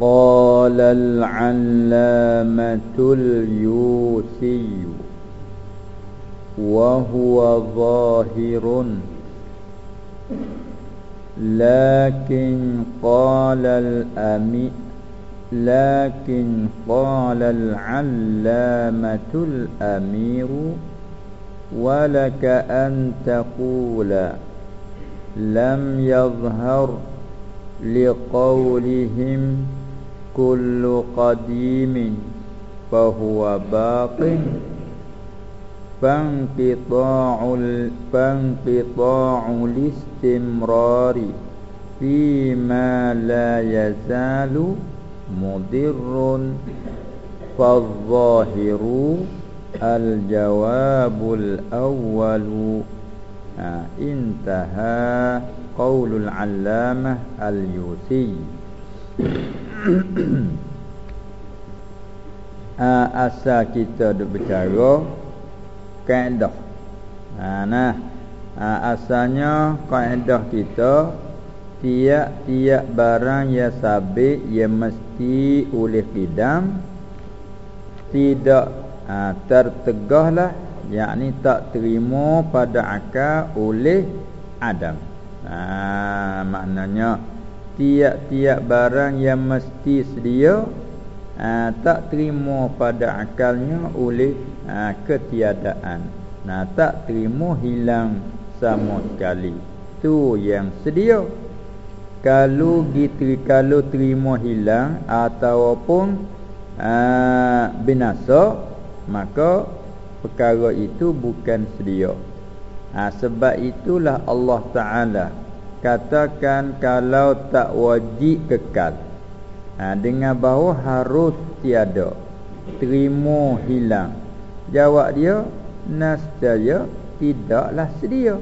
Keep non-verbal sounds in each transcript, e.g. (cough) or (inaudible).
قال العلامة اليوسي وهو ظاهر. لكن قال الأمي لكن قال العلامة الأمير ولك أن تقول لم يظهر لقولهم كل قديم فهو باق. فانقطاع فانقطاع الاستمرار فيما لا يزال مضر. فالظاهر الجواب الأول. آه انتهى قول العلامة اليوسي. Uh, (coughs) asal kita duk bercara kaedah. Ha nah. Ha, asalnya kaedah kita tiap-tiap barang yang sabit yang mesti oleh kidam tidak ha, tertegahlah yakni tak terima pada akal oleh adam. Ha, maknanya tiap-tiap barang yang mesti sedia ha, tak terima pada akalnya oleh ha, ketiadaan. Nah tak terima hilang sama sekali. Tu yang sedia. Kalau gitu kalau terima hilang ataupun ha, binasa maka perkara itu bukan sedia. Ha, sebab itulah Allah Taala katakan kalau tak wajib kekal. Ha, dengan bahawa harus tiada. Terima hilang. Jawab dia nascaya tidaklah sedia.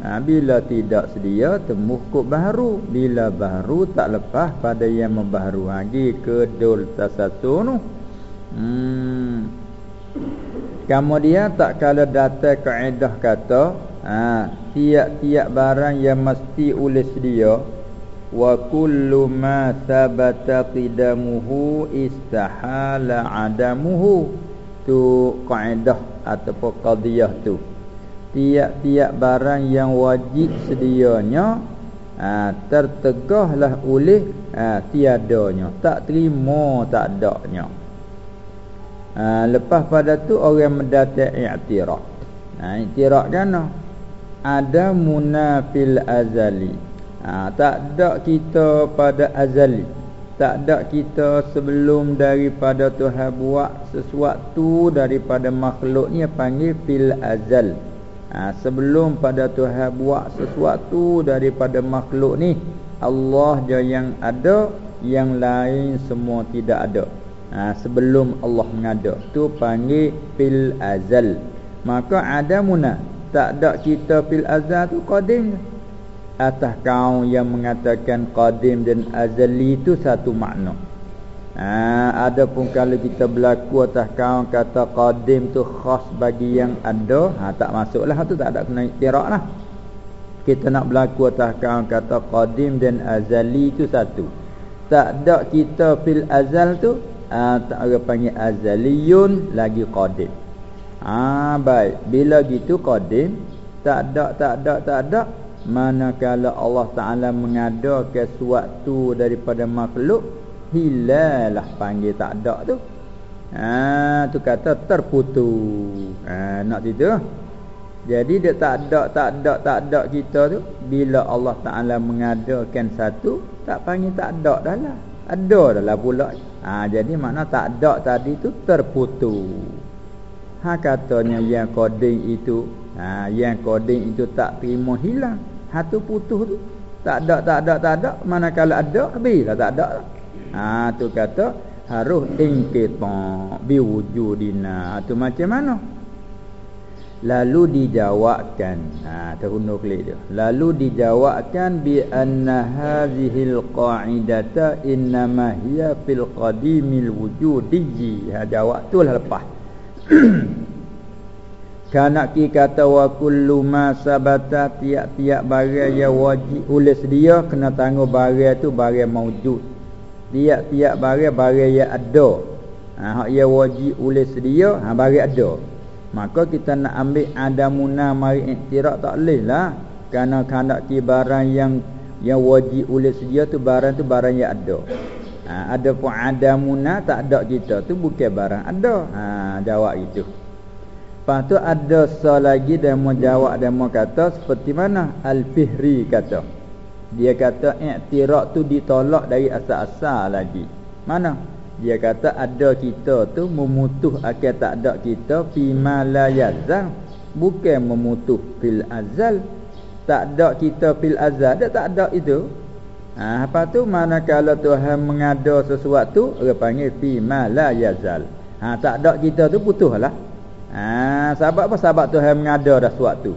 Ha, bila tidak sedia temukuk baru. Bila baru tak lepas pada yang membaharu. Lagi ke dul tasatunu hmm. kemudian tak kala datang kaedah kata ha, tiap-tiap barang yang mesti oleh sedia wa kullu ma thabata qidamuhu istahala adamuhu. Tu kaedah ataupun qadiyah tu. Tiap-tiap barang yang wajib sedianya ha, tertegahlah oleh ha, tiadanya. Tak terima tak adanya ha, lepas pada tu orang mendatai i'tiraf ha, i'tiraf kan ada munafil azali. Ha, tak ada kita pada azali. Tak ada kita sebelum daripada Tuhan buat sesuatu daripada makhluk ni panggil fil azal. Ha, sebelum pada Tuhan buat sesuatu daripada makhluk ni Allah je yang ada yang lain semua tidak ada. Ha, sebelum Allah mengada. Tu panggil fil azal. Maka ada munafil tak ada kita fil azal tu qadim. Atas kaum yang mengatakan qadim dan azali itu satu makna. Ha, ada pun kalau kita berlaku atas kaum kata qadim tu khas bagi yang ada ha, tak masuklah tu tak ada kena iktirak lah. Kita nak berlaku atas kaum kata qadim dan azali itu satu. Tak ada kita fil azal tu ha, tak ada panggil azaliyun lagi qadim Ah baik. Bila gitu qadim tak ada tak ada tak ada manakala Allah Taala mengadakan sesuatu daripada makhluk hilalah panggil tak ada tu. Ah tu kata terputus. Ah nak gitu. Jadi dia tak ada tak ada tak ada kita tu bila Allah Taala mengadakan satu tak panggil tak ada dah lah. Ada dah lah pula. Ah jadi makna tak ada tadi tu terputus. Ha katanya yang koding itu ha, Yang koding itu tak terima hilang Ha tu putus tu Tak ada, tak ada, tak ada. Manakala ada, habislah tak ada. Ha, tu kata harus ingkita biwujudina. Ha, tu macam mana? Lalu dijawabkan. Ha, terhundur klik dia. Lalu dijawabkan bi anna hadhil qa'idata innama hiya fil qadimil wujudi. Ha, jawab tu lah lepas. (clears throat) Kanak ki kata wa kullu ma sabata tiap-tiap barang yang wajib oleh dia kena tangguh barang tu barang maujud. Tiap-tiap barang barang yang ada. Ha hak yang wajib oleh dia ha barang ada. Maka kita nak ambil adamuna mari iktiraf tak leh lah. Karena kanak ki barang yang yang wajib oleh dia tu barang tu barang yang ada. Ha, ada pun adamuna tak ada kita tu bukan barang ada. Ha jawab itu. Lepas tu ada so lagi dia mau jawab dia kata seperti mana Al-Fihri kata. Dia kata i'tiraq tu ditolak dari asal-asal lagi. Mana? Dia kata ada kita tu memutuh akan tak ada kita fi ma la yazal bukan memutuh fil azal. Tak ada kita fil azal, dia tak ada itu. Ha, apa tu manakala Tuhan mengada sesuatu, dia panggil fi ma la yazal. Ha, tak ada kita tu putuslah. Ha, sebab apa? Sebab Tuhan mengada dah suatu.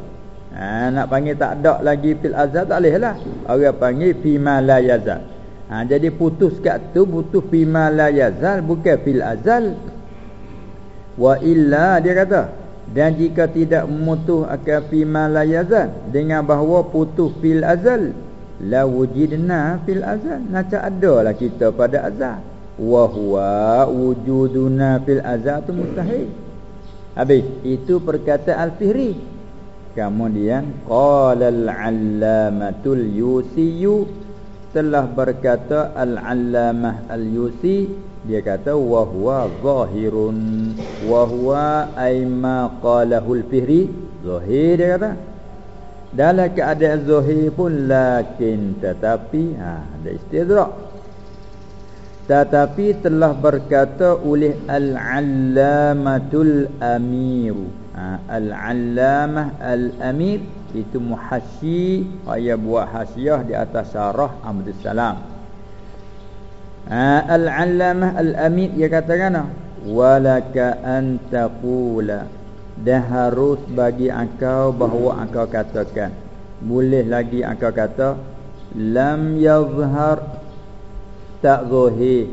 Ha, nak panggil tak ada lagi fil azal tak boleh lah. Orang panggil fi ma la yazal. Ha, jadi putus kat tu butuh fi ma la yazal bukan fil azal. Wa illa dia kata. Dan jika tidak memutuh akan fi ma la yazal dengan bahawa putus fil azal la wujidna fil azal. Nak ada lah kita pada azal. Wa huwa wujuduna fil azal tu mustahil. Habis itu perkataan Al-Fihri. Kemudian qala al-allamatul yusiyu telah berkata al-allamah al-yusi dia kata wa huwa zahirun wa huwa ay ma qalahu al-fihri zahir dia kata dalam keadaan zahir pun lakin tetapi ha ada istidrak tetapi telah berkata oleh Al-Allamatul Amir. Ha, Al-Allamah Al-Amir Itu muhasyi Ia buat hasyiah di atas syarah Ahmad Salam. Ha, Al-Allamah Al-Amir Ia katakan Walaka antaqula Dan harus bagi engkau bahawa engkau katakan Boleh lagi engkau kata Lam yazhar tak zahir.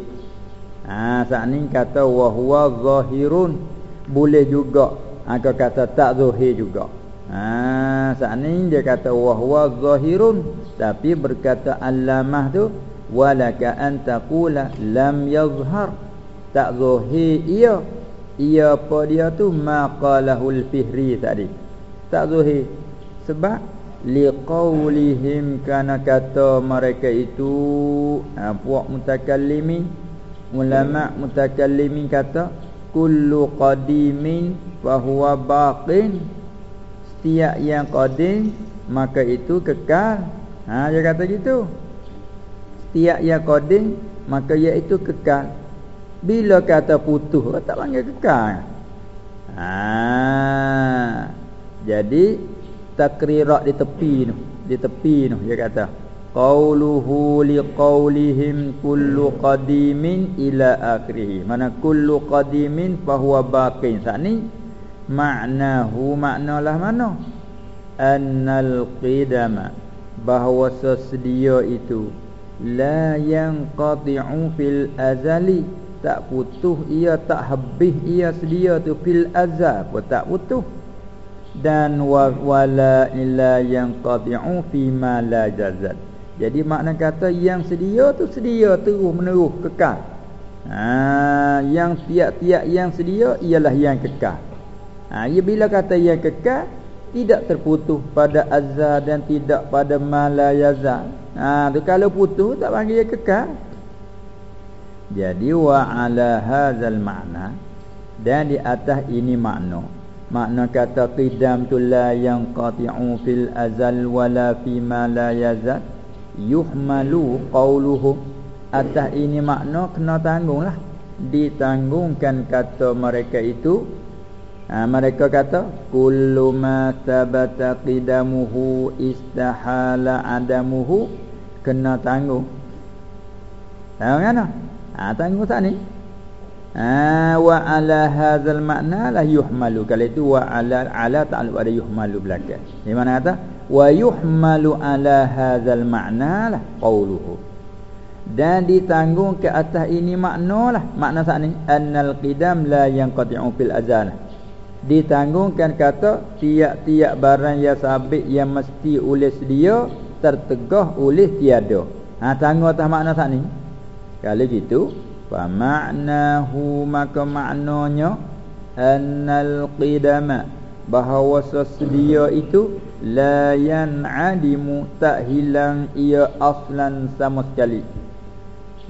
Ha saat ni kata wa huwa zahirun boleh juga. Ha kata tak zahir juga. Ha saat ni dia kata wa huwa zahirun tapi berkata alamah tu walaka an taqula lam yazhar tak zahir ia ia apa dia tu? Maqalahul fihri tadi. Tak zahir sebab liqaulihim kana kata mereka itu ha, puak mutakallimin ulama mutakallimin kata kullu qadimin wa huwa baqin. Setiap yang qadim maka itu kekal. Ha dia kata gitu. Setiap yang qadim maka iaitu kekal bila kata putus tak panggil kekal. Ha. Jadi takrirat di tepi tu di tepi tu dia kata qauluhu liqaulihim kullu qadimin ila akhirih. Mana kullu qadimin fahuwa baqin. Sani maknahu maknalah mana? Annal qidama bahawa sesedia itu la yanqati'u fil azali tak putus ia tak habis ia sedia tu fil azal pun tak putus dan wala illa yang qati'u fi ma la jazat. Jadi makna kata yang sedia tu sedia terus menerus kekal. Ha, yang tiap-tiap yang sedia ialah yang kekal. Ha, ia bila kata yang kekal tidak terputus pada azza dan tidak pada mala yazal. Ha, tu kalau putus tak panggil yang kekal. Jadi wa ala hadzal makna dan di atas ini makna. Makna kata qidam tu la yang qati'u fil azal wala fi ma la yazal. Yuhmalu qawluhu. Atas ini makna kena tanggunglah. Ditanggungkan kata mereka itu. Ha, mereka kata kullu ma tabata qidamuhu istahala adamuhu. Kena tanggung. Tahu kan ha, tanggung tak ni. Ha, wa ala hadzal makna la yuhmalu. Kalau itu wa ala ala ta'alluq ada yuhmalu belakang di mana kata wa yuhmalu ala hadzal makna lah qauluhu. Dan ditanggung ke atas ini makna lah. Makna saat ni annal qidam la yanqati'u fil azal ditanggungkan kata tiap-tiap barang yang sabit yang mesti oleh sedia tertegah oleh tiada. Ha tanggung atas makna saat ni kalau gitu fa ma'nahu maka maknanya annal qidama bahawa sedia itu la yan'adimu tak hilang ia aslan sama sekali.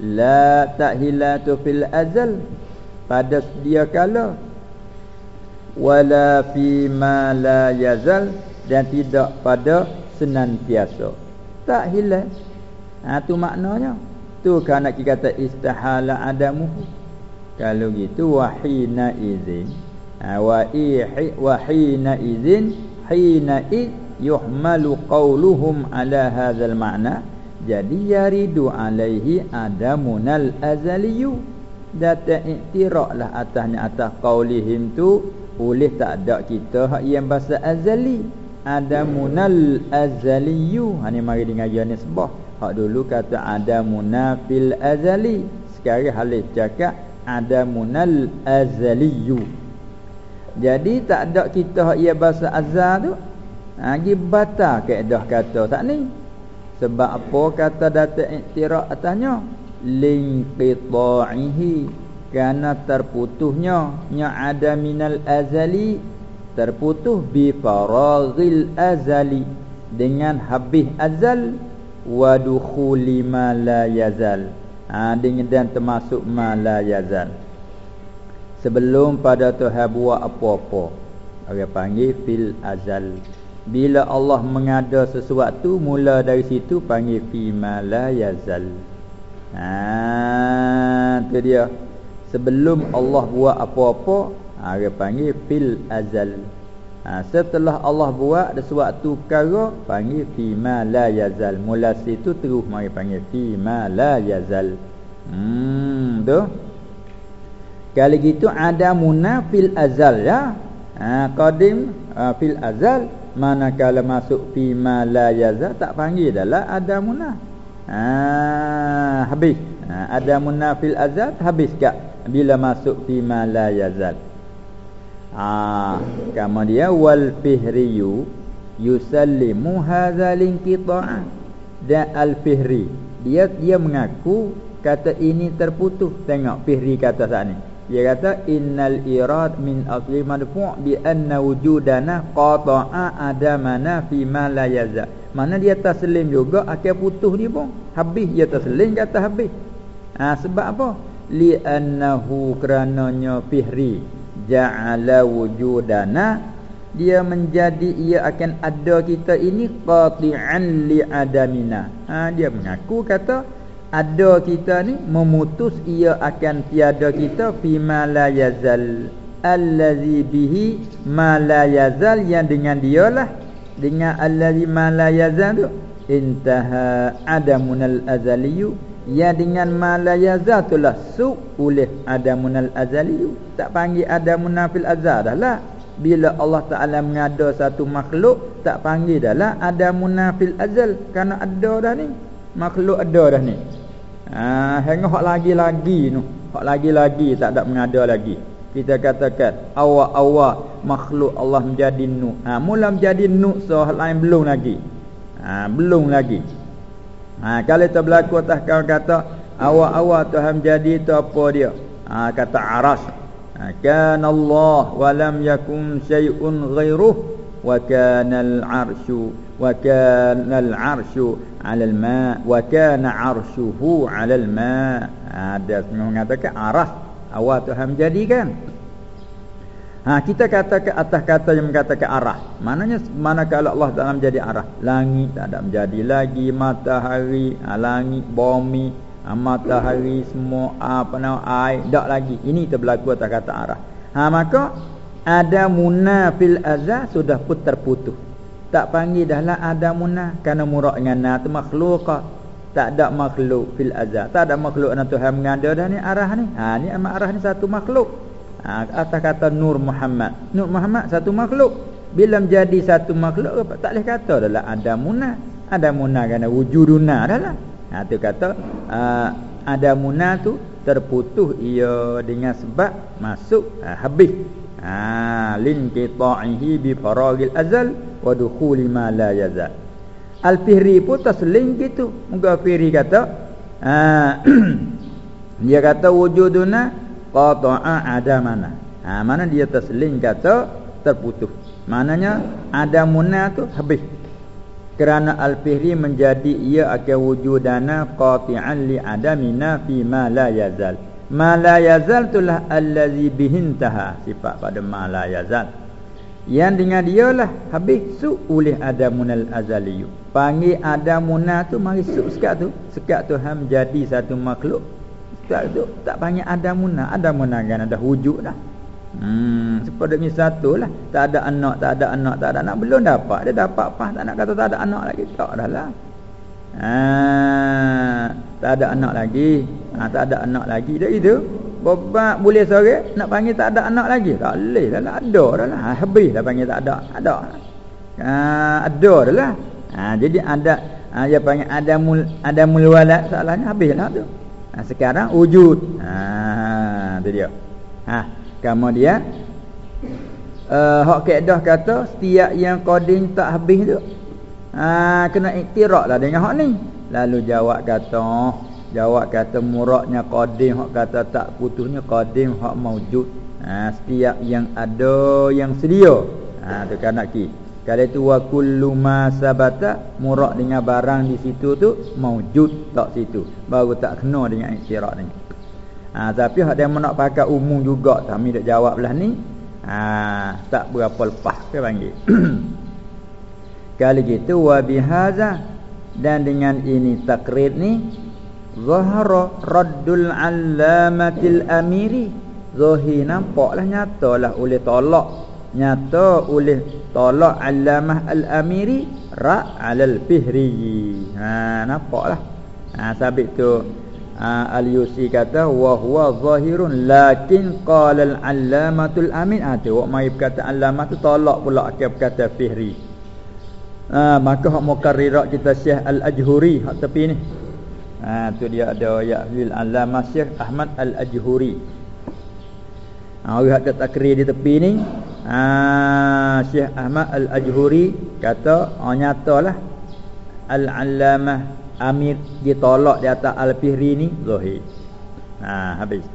La tahilatu fil azal Pada sedia kala. Wala fi ma la yazal Dan tidak pada senantiasa. Tak hilang. Ha, Itu maknanya Tu kerana kita kata istahala adamu. Kalau gitu Wahina izin. Ha, Wahina izin Hina iz Yuhmalu qawluhum ala hazal makna jadi yaridu alaihi adamunal azaliyu. Data iktiraklah atasnya atas qaulihim tu. Boleh tak ada kita hak yang bahasa azali? Adamunal azaliyu. Ha ni mari dengar dia ni sebah hak dulu kata adamuna fil azali. Sekarang halih cakap adamunal azaliyu. Jadi tak ada kita hak yang bahasa azal tu ha batal kaedah kata tak ni. Sebab apa kata data iktiraf atasnya linqita'ihi kerana terputusnya nya ada minal azali terputus bi faraghil azali. Dengan habis azal wa dukhuli ma la yazal ha, dengan dan termasuk ma la yazal sebelum pada Tuhan buat apa-apa orang panggil fil azal bila Allah mengada sesuatu mula dari situ panggil fi ma la yazal. Ha tu dia. Sebelum Allah buat apa-apa, ha dia panggil fil azal. Ha setelah Allah buat sesuatu perkara panggil fi ma la yazal. Mula situ terus mari panggil fi ma la yazal. Hmm tu. Kalau gitu ada munafil azal ya. Ha qadim ha, fil azal manakala masuk fi ma la yaza tak panggil adalah ada munah ha habis ha, ada munah fil azad habis kak bila masuk fi ma la yazal ha kemudian wal fihriyu yusallimu hadzal inqita' dan al fihri dia dia mengaku kata ini terputus tengok fihri kata saat ni dia kata innal irad min asli madfu' bi anna wujudana qata'a adamana fi ma la yaza. Mana dia taslim juga akan putus ni pun. Habis dia taslim kata habis. Ha, sebab apa? Li annahu kerananya fihri ja'ala wujudana dia menjadi ia akan ada kita ini qati'an li adamina. Ha, dia mengaku kata ada kita ni memutus ia akan tiada kita fi ma la yazal allazi bihi ma la yazal yang dengan dialah dengan allazi ma la yazal tu intaha adamunal azaliyu ya dengan ma la yazal tu lah su oleh adamunal azaliyu tak panggil adamunal fil azal dah lah bila Allah Taala mengada satu makhluk tak panggil dah lah adamunal fil azal kerana ada dah ni makhluk ada dah ni Ha hang hak lagi-lagi tu. Hak lagi-lagi tak ada mengada lagi. Kita katakan awak-awak makhluk Allah menjadi nu. Ha mula menjadi nu so lain belum lagi. Ha belum lagi. Ha kalau tu berlaku atas kau kata awak-awak Tuhan menjadi tu apa dia? Ha kata aras. Ha kana Allah wa lam yakun syai'un ghairuh wa kana al-arsyu wa kana al-arsyu 'ala al-ma' wa kana 'arshuhu 'ala al-ma' ada mengatakan aras awal Tuhan menjadikan ha kita kata ke atas kata yang mengatakan arah. Maknanya mana kalau Allah Taala menjadi arah? Langit tak ada menjadi lagi matahari ha, langit bumi ha, matahari semua apa nama air tak lagi. Ini terbelaku atas kata arah. Ha maka ada muna fil azal sudah pun terputus. Tak panggil dah lah ada muna kerana murak dengan na tu makhluk. Tak ada makhluk fil azal tak ada makhluk nak Tuhan mengada dah ni arah ni. Ha ni arah ni satu makhluk ha, atas kata nur Muhammad. Nur Muhammad satu makhluk. Bila menjadi satu makhluk tak boleh kata dah lah ada muna. Ada muna kerana wujuduna dah lah. Ha tu kata uh, ada muna tu terputus ia dengan sebab masuk uh, habis. Ha lin qita'ihi bi faragil azal wa dukhuli ma la yazal. Al fihri pun taslim gitu muka fihri kata ha (clears throat) dia kata wujuduna qata'a adamana. Ha mana dia taslim kata terputus. Maknanya adamuna tu habis. Kerana al-fihri menjadi ia akan wujudana qati'an li adamina fi ma la yazal. Ma la yazal tulah allazi bihintaha sifat pada ma la yazal. Yang dengan dialah habis su oleh adamunal azaliyu panggil adamuna tu mari su sekat tu. Sekat tu ham jadi satu makhluk sekat tu tak panggil adamuna adamuna kan ada wujud dah hmm sepada satu lah tak ada anak tak ada anak tak ada anak belum dapat dia dapat apa tak nak kata tak ada anak lagi tak dah lah Ha, tak ada anak lagi. Ha, tak ada anak lagi dah itu. Bobak boleh sore nak panggil tak ada anak lagi. Tak boleh dah lah. Ada dah lah. Ha, habis dah panggil tak ada. Ada. Ha, ada dah lah. Ha, jadi ada ha, dia panggil ada mul ada walad salahnya habis lah tu. Ha, sekarang wujud. Ha, tu dia. Ha, kemudian uh, hak kaedah kata setiap yang qadim tak habis tu ha, kena iktirak lah dengan hak ni lalu jawab kata jawab kata muraknya qadim hak kata tak putusnya qadim hak maujud ha, setiap yang ada yang sedia ha tu kan nak ki kalau itu wa kullu ma sabata murak dengan barang di situ tu maujud tak situ. Baru tak kena dengan iktirak ni. Ha tapi hak dia nak pakai umum juga kami dak jawab lah ni ha tak berapa lepas ke panggil. (clears throat) Kali gitu wa bihaza dan dengan ini takrir ni zahara raddul allamatil amiri. Zahir nampaklah nyatalah oleh tolak nyata oleh tolak allamah al amiri ra alal fihri ha nampaklah. Ha sabit tu ha, al yusi kata wa huwa zahirun lakin qala al allamatul amin. Ha tu mai kata allamah tu tolak pula ke kata fihri ha, maka hak mukarrirat kita Syekh Al-Ajhuri hak tepi ni. Ha tu dia ada ayat fil alamah Syekh Ahmad Al-Ajhuri ha orang hak takrir di tepi ni ha Syekh Ahmad Al-Ajhuri kata oh, nyatalah Al-Alamah Amir ditolak di atas Al-Fihri ni zahir. Ha habis.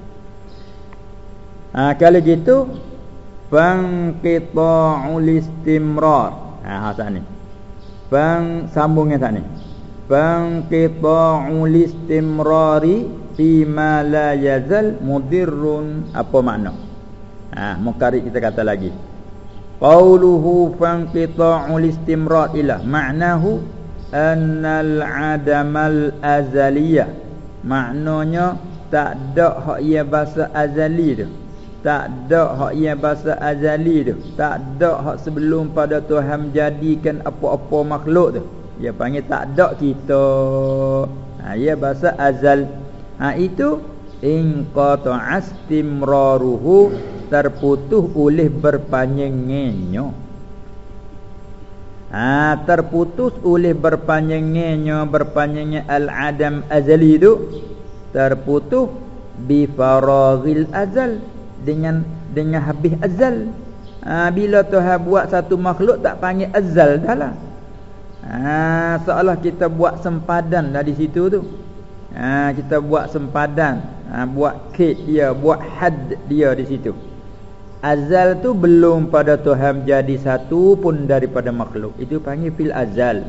Ha kalau gitu Fangqita'ul istimrar. Ha ha ni. Bang sambungnya tak ni. Bang qita'ul istimrari fi ma la yazal mudirrun. Apa makna? Ha, mukarrir kita kata lagi. Qauluhu fan qita'ul istimrar ila ma'nahu annal adamal azaliyah. Maknanya tak ada hak ia bahasa azali tu tak ada hak yang bahasa azali tu tak ada hak sebelum pada Tuhan menjadikan apa-apa makhluk tu. Dia panggil tak ada kita. Ha ia bahasa azal. Ha itu in qata astimraruhu terputus oleh berpanjangnya ha terputus oleh berpanjangnya berpanjangnya al adam azali tu terputus bi faraghil azal dengan dengan habis azal. Ha, bila Tuhan buat satu makhluk tak panggil azal dah lah. Ha, seolah kita buat sempadan dari situ tu. Ha, kita buat sempadan, ha, buat kit dia, buat had dia di situ. Azal tu belum pada Tuhan jadi satu pun daripada makhluk. Itu panggil fil azal.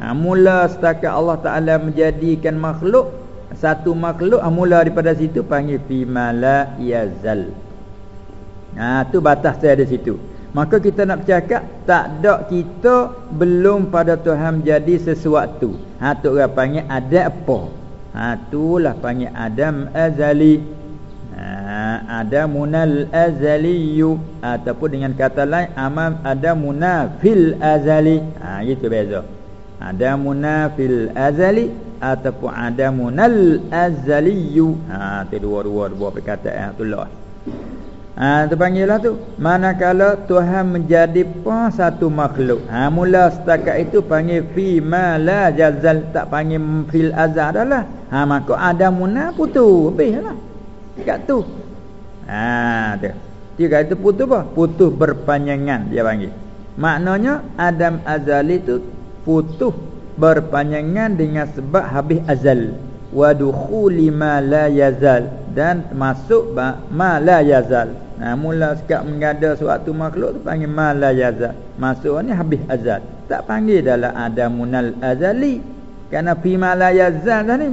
Ha, mula setakat Allah Taala menjadikan makhluk satu makhluk mula daripada situ panggil fi mala yazal. Ha tu batas saya di situ. Maka kita nak bercakap tak ada kita belum pada Tuhan jadi sesuatu. Ha tu orang panggil ada apa? Ha itulah panggil adam azali. ha adamunal azaliyu ataupun dengan kata lain amam adamuna fil azali ha gitu beza adamuna fil azali ataupun adamunal azaliyu ha tu dua-dua dua perkataan itulah Ha tu panggillah tu. Manakala Tuhan menjadi apa satu makhluk. Ha mula setakat itu panggil fi ma la jazal tak panggil fil azal dah Ha maka adamuna putu. Habislah. Dekat tu. Ha tu. Dia kata putus apa? Putus berpanjangan dia panggil. Maknanya Adam azali tu putus berpanjangan dengan sebab habis azal. Wa dukhuli ma la yazal dan masuk ma la yazal. Nah, mula sekak mengada suatu makhluk tu panggil ma la yazal. Masuk ni habis azal. Tak panggil dalam adamunal azali. Kerana fi ma la yazal dah ni.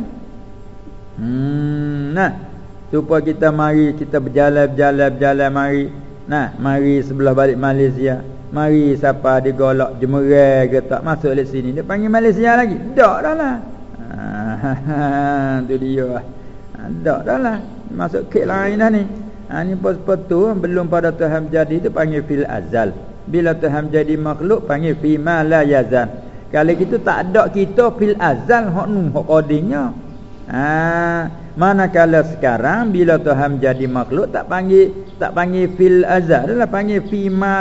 Hmm, nah. Supaya kita mari kita berjalan berjalan berjalan mari. Nah, mari sebelah balik Malaysia. Mari siapa digolak jemerai ke tak masuk di sini. Dia panggil Malaysia lagi. Tak dah lah. Ha, (laughs) tu dia. Tak dah lah Masuk kek lain dah ni ha, Ni tu Belum pada Tuhan jadi tu panggil fil azal Bila Tuhan jadi makhluk Panggil fi ma la Kalau kita tak ada kita fil azal Hak num hak kodingnya ha, Manakala sekarang Bila Tuhan jadi makhluk Tak panggil tak panggil fil azal Adalah panggil fi ma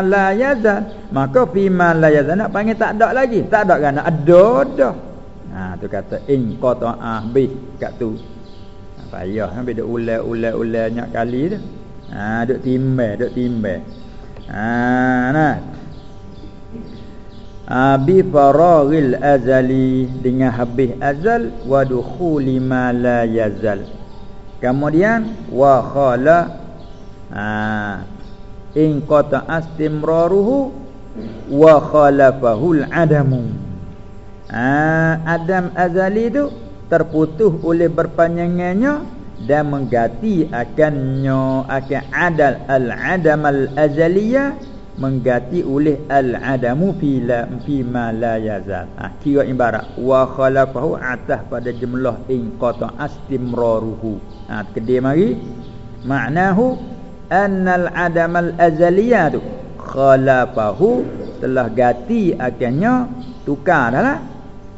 Maka fi ma Nak panggil tak ada lagi Tak ada kan Ada dah Ha tu kata in qata'ah bih kat tu payah sampai duk ulai-ulai-ulai banyak kali tu. Ha duk timbang, duk timbang. Ha nah. Abi faragil azali dengan habis azal wa dukhuli ma la yazal. Kemudian wa khala ha in qata astimraruhu wa khalafahu al-adamu. Ha adam azali tu terputus oleh berpanjangannya dan mengganti akannya akan adal al-adam al-azaliyah mengganti oleh al-adamu fi la fi ma la yazal ha, kira ibarat wa khalafahu atas pada jumlah in qata astimraruhu ha kedai mari maknahu annal adam al-azaliyah tu khalafahu telah ganti akannya tukar dah lah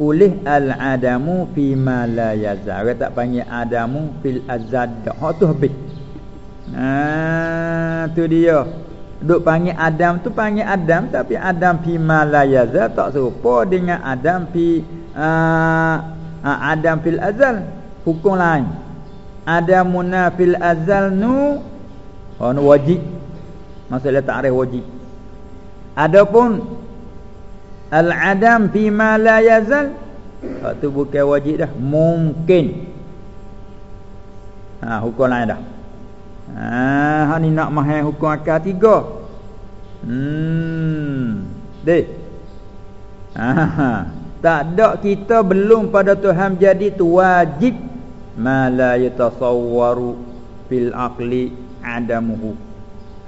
oleh al-adamu fi ma la yazal. Orang tak panggil adamu fil azad. Hak tu habis. Ha tu dia. Duk panggil Adam tu panggil Adam tapi Adam fi ma la yazal tak serupa dengan Adam fi uh, uh, Adam fil azal. Hukum lain. Adamuna fil azal nu oh, nu wajib. Masalah takrif wajib. Adapun Al-adam fi ma la yazal Itu bukan wajib dah Mungkin Ha hukum lain dah Ha ni nak mahal hukum akal tiga. Hmm Deh Ha Tak ada kita belum pada Tuhan jadi tu wajib Ma la yatasawwaru Fil aqli adamuhu.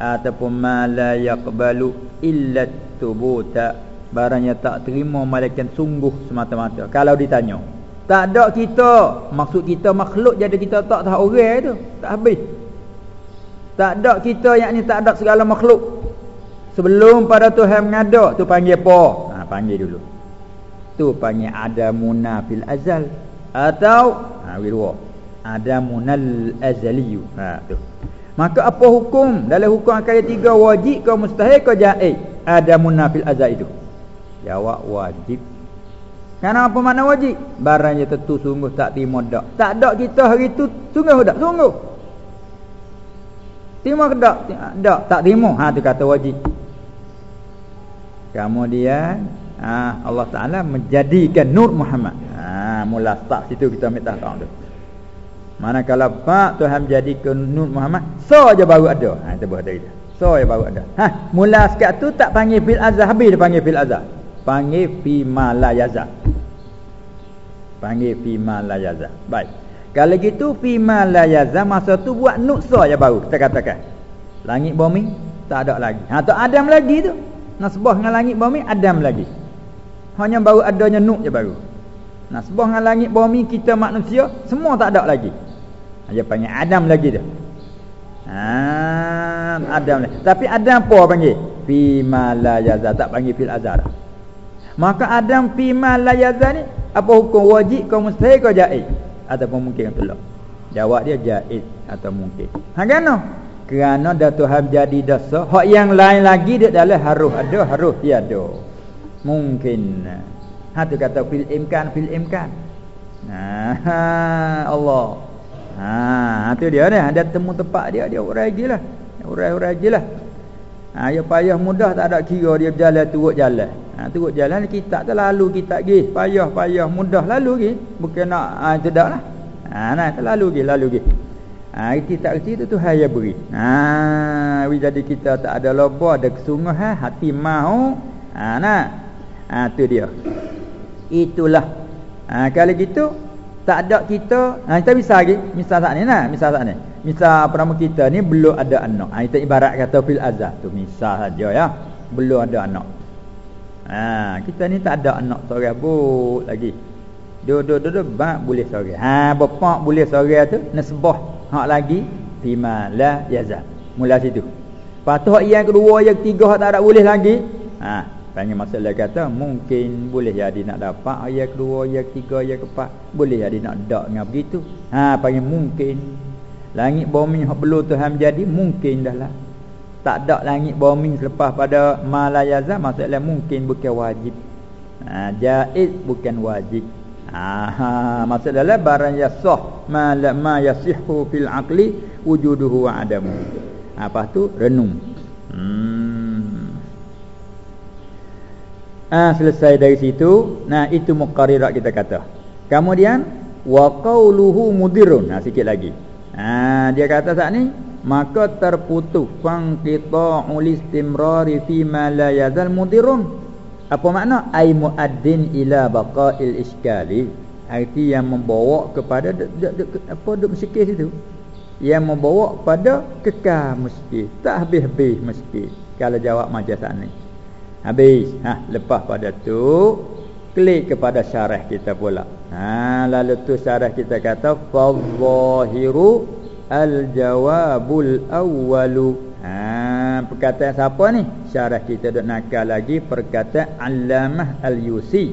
Ataupun ma la yaqbalu Illa tubuta barangnya tak terima malaikat sungguh semata-mata. Kalau ditanya tak ada kita. Maksud kita makhluk jadi kita tak tahu orang tu. Tak habis tak ada kita yang ni tak ada segala makhluk. Sebelum pada Tuhan mengada tu panggil apa? Ha, panggil dulu. Tu panggil adamuna fil azal. Atau ha dua. Adamunal azaliyu. Ha tu. Maka apa hukum? Dalam hukum akal tiga wajib ke mustahil ke jaiz adamuna fil azal itu. Jawab wajib. Kenapa apa makna wajib? Barangnya tentu sungguh tak terima dak. Tak dak kita hari tu sungguh dak? Sungguh. Terima ke dak? Dak, tak terima. Ha tu kata wajib. Kemudian ha, Allah Taala menjadikan Nur Muhammad. Ha mula start situ kita minta tahu tu. Manakala pak Tuhan menjadikan Nur Muhammad, so aja baru ada. Ha itu baru ada. So aja baru ada. Ha mula sekat tu tak panggil fil azab habis dia panggil fil azab panggil fi ma la yaza panggil fi ma la yaza baik kalau gitu fi ma la yaza masa tu buat nuksa je baru kita katakan. Langit bumi tak ada lagi. Ha tak adam lagi tu. Nasbah dengan langit bumi adam lagi. Hanya baru adanya nuk je baru. Nasbah dengan langit bumi kita manusia semua tak ada lagi. Dia panggil adam lagi tu. Ha Adam ni. Tapi Adam apa panggil? Fi ma la yaza tak panggil fil azar. Maka Adam fi ma la yaza ni apa hukum? Wajib kau mustahil kau jaiz ataupun mungkin tolak. Jawab dia jaiz atau mungkin. Ha kena? Kerana dah Tuhan jadi dosa, hak yang lain lagi dia dalam harus ada, harus tiada. Mungkin. Ha tu kata fil imkan fil imkan. Nah, Allah. Ha, tu dia ni. Ada temu tempat dia, dia urai gilah. Urai-urai gilah. Ha, ya payah mudah tak ada kira dia berjalan turut jalan. Ha, turut jalan kita tu lalu kita pergi. Payah-payah mudah lalu pergi. Bukan nak ha, tidak lah. Ha, nah, lalu pergi, lalu pergi. Ha, kita tak kerti tu Tuhan yang beri. Ha, jadi kita tak ada loba, ada kesungguhan, hati mahu. Ha, nah. Ha, tu dia. Itulah. Ha, kalau gitu, tak ada kita ha, kita bisa lagi misal saat ni nah misal saat ni misal nama kita ni belum ada anak ha, kita ibarat kata fil azab tu misal saja ya belum ada anak ha, kita ni tak ada anak seorang but lagi duduk duduk bak boleh seorang ha bapak boleh seorang tu nasbah hak lagi bima la yazab mula situ patut yang kedua yang ketiga hak tak ada boleh lagi ha Panggil masalah kata mungkin boleh jadi nak dapat ayat kedua, ayat ketiga, ayat keempat. Boleh jadi nak dak dengan begitu. Ha panggil mungkin. Langit bumi hak belum Tuhan jadi mungkin dah lah. Tak ada langit bumi selepas pada malayaza masalah mungkin bukan wajib. Ha jaiz bukan wajib. Ha, ha masalah lah barang yasah ma ma yasihhu fil aqli wujuduhu wa adamu. Ha, apa tu renung. Hmm. Ah selesai dari situ. Nah itu muqarrirat kita kata. Kemudian wa qauluhu mudirun. Nah sikit lagi. Ah dia kata saat ni maka terputus fanqita'ul istimrari fi ma la yazal mudirun. Apa makna ai muaddin ila baqa'il iskali? Arti yang membawa kepada de, de, de, apa duk muskil situ. Yang membawa pada kekal muskil. Tak habis-habis muskil. Kalau jawab macam saat ni. Habis. Ha, lepas pada tu klik kepada syarah kita pula. Ha, lalu tu syarah kita kata fadhahiru al-jawabul awwalu. Ha, perkataan siapa ni? Syarah kita dak nakal lagi perkataan Allamah Al-Yusi.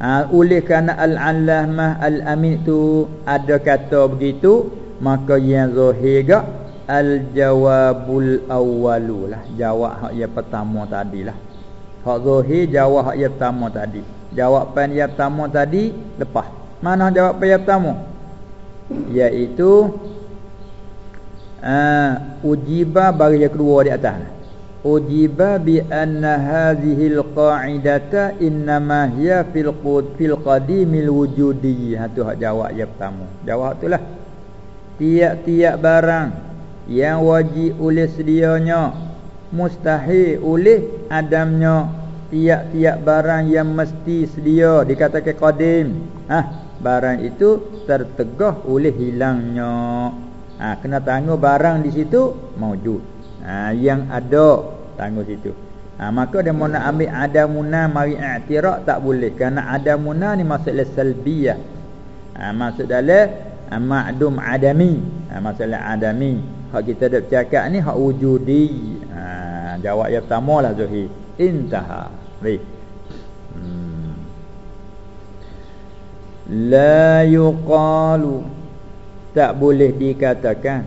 Ha, oleh kerana Al-Allamah Al-Amin tu ada kata begitu, maka yang zahir gak Al-jawabul awwalu lah Jawab hak yang pertama tadi lah Hak zuhir jawab hak yang pertama tadi Jawapan yang pertama tadi Lepas. Mana jawapan yang pertama? Iaitu uh, Ujiba bagi yang kedua di atas. Ujiba bi anna hadhil qa'idata Innama hiya fil, fil qadimil wujudi. Itu hak jawab yang pertama. Jawab itulah Tiap-tiap barang yang wajib oleh sedianya mustahil oleh adamnya tiap-tiap barang yang mesti sedia dikatakan qadim. Ah barang itu tertegah oleh hilangnya. Ah kena tangguh barang di situ maujud ah yang ada tangguh situ. Ah maka dia mau nak ambil adamuna mari i'tiraf tak boleh. Kerana adamuna ni masalah salbiyah. Ah maksud dalam ah, ma'dum adami. Ah masalah adami. Hak kita dah bercakap ni hak wujudi. Ha, jawab yang pertama lah Zuhi. Intaha. Baik. Hmm. La yuqalu. Tak boleh dikatakan.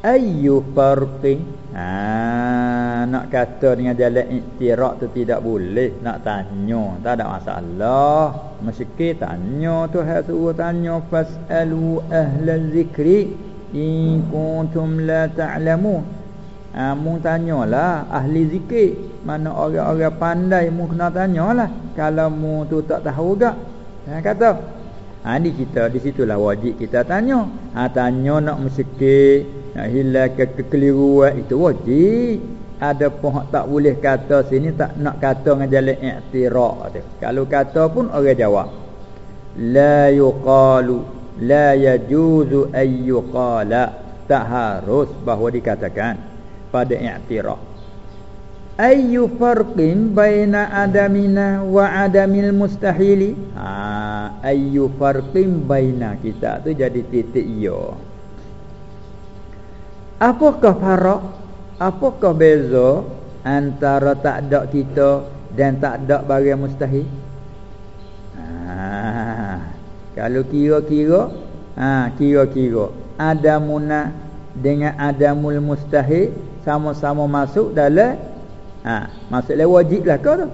Ayu farqin. Ha, nak kata dengan jalan iktirak tu tidak boleh. Nak tanya. Tak ada masalah. Meski tanya tu. Hai suruh tanya. Fas'alu ahla zikri in kuntum la ta'lamun ha, mu tanyalah ahli zikir. Mana orang-orang pandai mu kena tanyalah. Kalau mu tu tak tahu gak ha, kata. Ha ni kita di situlah wajib kita tanya. Ha tanya nak mesikir nak hilang ke kekeliruan itu wajib. Ada pun tak boleh kata sini tak nak kata dengan jalan i'tiraf kalau kata pun orang jawab. La yuqalu la yajuzu ayyuqala tak harus bahawa dikatakan pada i'tiraf. Ayyu farqin baina adamina wa adamil mustahili? Ha ayyu farqin baina kita tu jadi titik ya apakah farak apakah beza antara tak ada kita dan tak ada barang mustahil? Ha kalau kira-kira ha kira-kira ada muna dengan adamul mustahil sama-sama masuk dalam ha maksudnya wajiblah kau tu.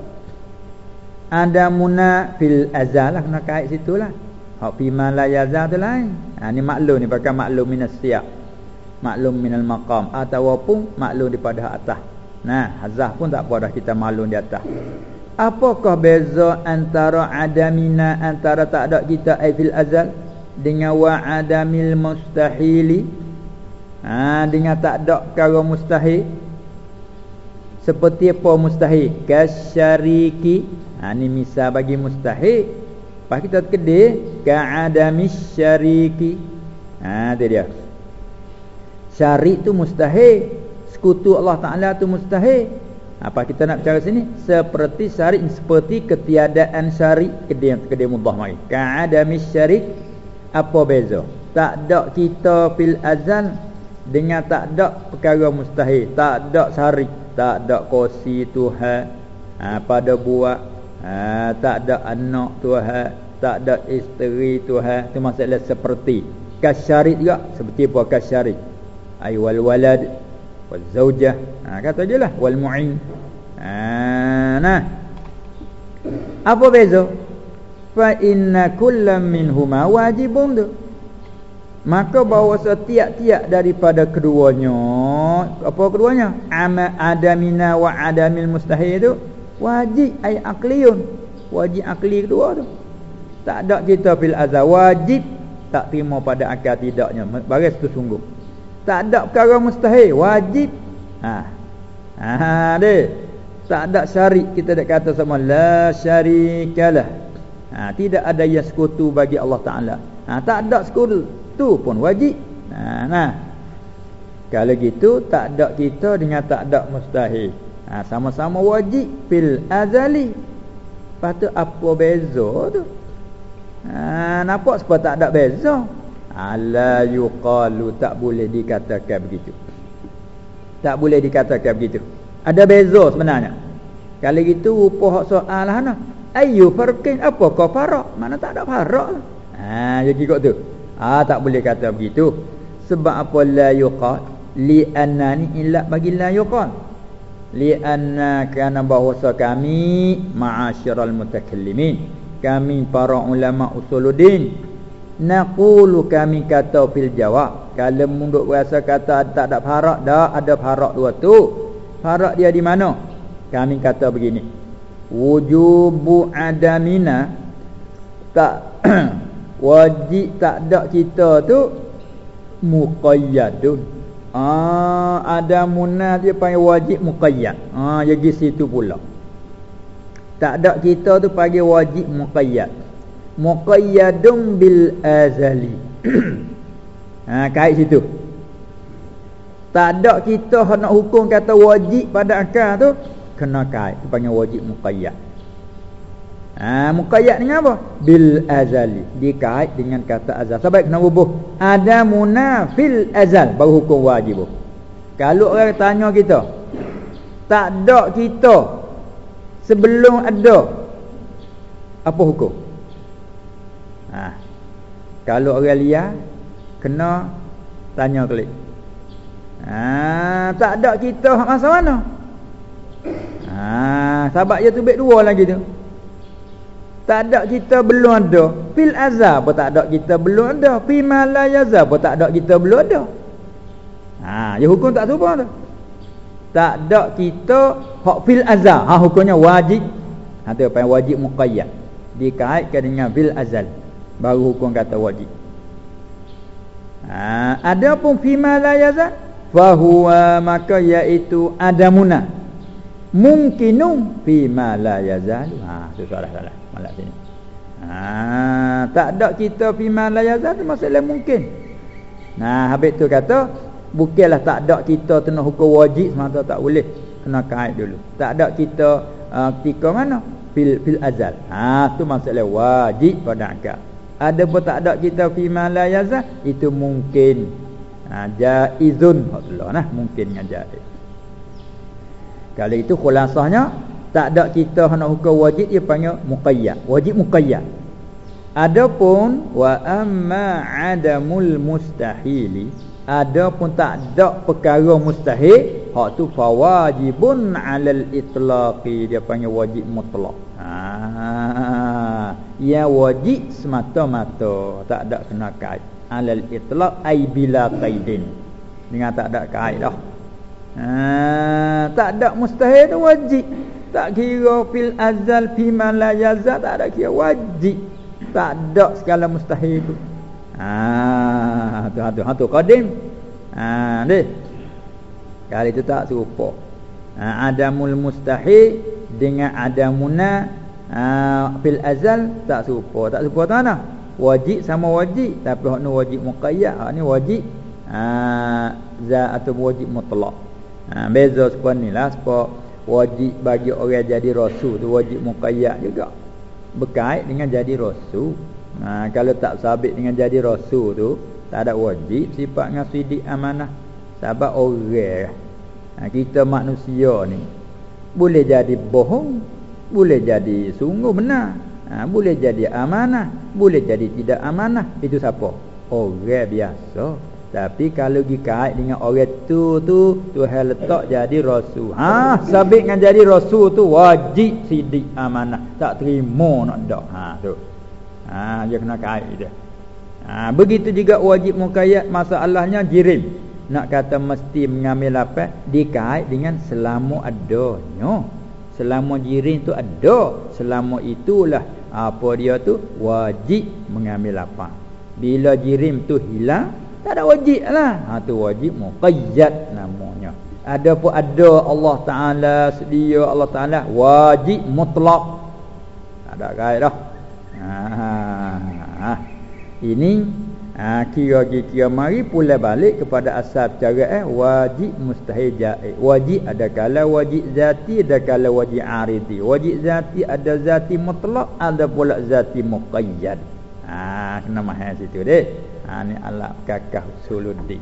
Adamuna fil azal lah kena kait situlah hak fi ma la yazal tu lain. Ha ni maklum ni pakai maklum minas siap. Maklum minal maqam. Ataupun maklum daripada atas. Nah hazah pun tak apa dah kita maklum di atas. Apakah beza antara adamina antara tak ada kita ai fil azal dengan wa adamil mustahili ha dengan tak ada perkara mustahil seperti apa mustahil kasyariki. Ha ni misal bagi mustahil pas kita kedai ka adamis syariki. Ha tu dia. Syarik tu mustahil sekutu Allah Taala tu mustahil apa kita nak bicara sini seperti syarik seperti ketiadaan syarik. Kedai kedai mudah mai ka'adami syarik. Apa beza? Tak ada kita fil azan dengan tak ada perkara mustahil? Tak ada syarik tak ada kursi Tuhan. Ha, pada buat. Ha, tak ada anak Tuhan. Tak ada isteri Tuhan. Itu masalah seperti kasyarik juga. Seperti apa kasyarik ay wal walad wal zaujah. Ha kata jelah wal mu'in. Ha nah. Apa beza? Fa inna kullam minhuma wajibun tu maka bahawa setiap-tiap daripada keduanya apa keduanya? Ama adamina wa adamil mustahil tu wajib ay aqliyun. Wajib akli kedua tu. Tak ada kita fil azal wajib tak terima pada akal tidaknya. Baris tu sungguh. Tak ada perkara mustahil. Wajib. Ha. Ha tak ada syarik. Kita dak kata sama la syarikalah. Ha tidak ada yang sekutu bagi Allah taala. Ha tak ada sekutu tu pun wajib. Ha nah. Kalau gitu tak ada kita dengan tak ada mustahil. Ha sama-sama wajib fil azali. Patut apa beza tu? Ha nampak sebab tak ada beza? Ala yuqalu tak boleh dikatakan begitu. Tak boleh dikatakan begitu. Ada beza sebenarnya. Kalau gitu rupa hak soal lah. Nah ayu farqin apa kau farak? Mana tak ada farak? Ha jadi kok tu ah tak boleh kata begitu. Sebab apa la yuqal? Li annani illa bagi la yuqal. Li anna kana bahwasa kami ma'asyiral mutakallimin. Kami para ulama usuluddin. Naqulu kami kata fil jawab. Kalau munduk rasa kata tak ada farak Dah ada farak dua tu. Farak dia di mana? Kami kata begini. Wujubu adamina Tak (clears throat) Wajib tak ada kita tu? Muqayyadun. Ah, Adamuna dia panggil wajib muqayyad. Ah, Jadi situ pula. Tak ada kita tu panggil wajib muqayyad. Muqayyadun bil azali. Ha (coughs) kait situ. Tak ada kita nak hukum kata wajib pada akal tu kena kait panggil wajib muqayyad ha muqayyad dengan apa? Bil azali dikait dengan kata azal. Sebab kena rubuh. Ada munafil azal. Baru hukum wajib. Kalau orang tanya kita tak ada kita sebelum ada apa hukum? Ha. Kalau orang liar Kena Tanya klik ha. Tak ada kita masa mana? Ha. Sahabat je tu baik dua lagi tu Tak ada kita belum ada Fil azab pun tak ada kita belum ada Fi malayazab pun tak ada kita belum ada Ha, ya hukum tak serupa tu. Tak ada kita hak fil azal. Ha hukumnya wajib. Ha tu apa wajib muqayyad. Dikaitkan dengan fil azal baru hukum kata wajib ha, ada pun fima la yazal fahuwa maka iaitu adamuna mungkinum fima la yazal ha tu salah salah malak sini ha tak ada kita fima la yazal masalah mungkin. Nah habis tu kata bukanlah tak ada kita kena hukum wajib semata tak boleh kena kait dulu. Tak ada kita uh, ketika mana? Fil fil azal ha tu masalah wajib pada akal ada pun tak ada kita fi ma la yazah itu mungkin. Ha, jaizun Allah nah mungkin dengan jaiz. Kalau itu khulasahnya tak ada kita nak hukum wajib dia panggil muqayyad. Wajib muqayyad. Adapun wa amma adamul mustahili adapun tak ada perkara mustahil hak tu fawajibun alal itlaqi dia panggil wajib mutlak ha. Ya wajib semata-mata tak ada kena kait. Alal itlaq ai bila qaidin. Dengan tak ada kait dah. Ha tak ada mustahil tu wajib tak kira fil azal fi ma la yazal tak ada kira. Wajib. Tak ada segala mustahil tu. Ha tu tu tu qadim. Ha deh kali tu tak serupa. Ha, adamul mustahil dengan adamuna ha, fil azal tak serupa. Tak serupa tu mana? Wajib sama wajib. Tapi hak ni wajib muqayyad. Hak ni wajib ha, za atau wajib mutlak. Ha, beza seperti ni lah. Sebab wajib bagi orang jadi rasul tu wajib muqayyad juga. Berkait dengan jadi rasul. Ha, kalau tak sabit dengan jadi rasul tu tak ada wajib sifat dengan sidik amanah. Sebab orang. Ha, kita manusia ni boleh jadi bohong boleh jadi sungguh benar. Ha, Boleh jadi amanah Boleh jadi tidak amanah. Itu siapa? Orang biasa Tapi kalau dikait dengan orang tu tu Tuhan letak jadi rasul. Ha, Sabit dengan jadi rasul tu Wajib sidik amanah. Tak terima nak dak. Ha, tu. ha, Dia kena kait dia. Ha, Begitu juga wajib mukayat Masalahnya jirim. Nak kata mesti mengambil apa? Dikait dengan selama adanya. Selama jirim tu ada. Selama itulah apa dia tu? Wajib mengambil lapang bila jirim tu hilang tak ada wajib lah ha tu wajib muqayyad namanya ada pun ada Allah taala sedia Allah taala wajib mutlak ada kait dah ha, ha. ini Ha, kira kira mari pula balik kepada asal cara eh wajib mustahil jaiz. Wajib ada kala wajib zati ada kala wajib aridi. Wajib zati ada zati mutlak ada pula zati muqayyad. Ha kena mahal situ deh. Ha ni alat kakah usuluddin.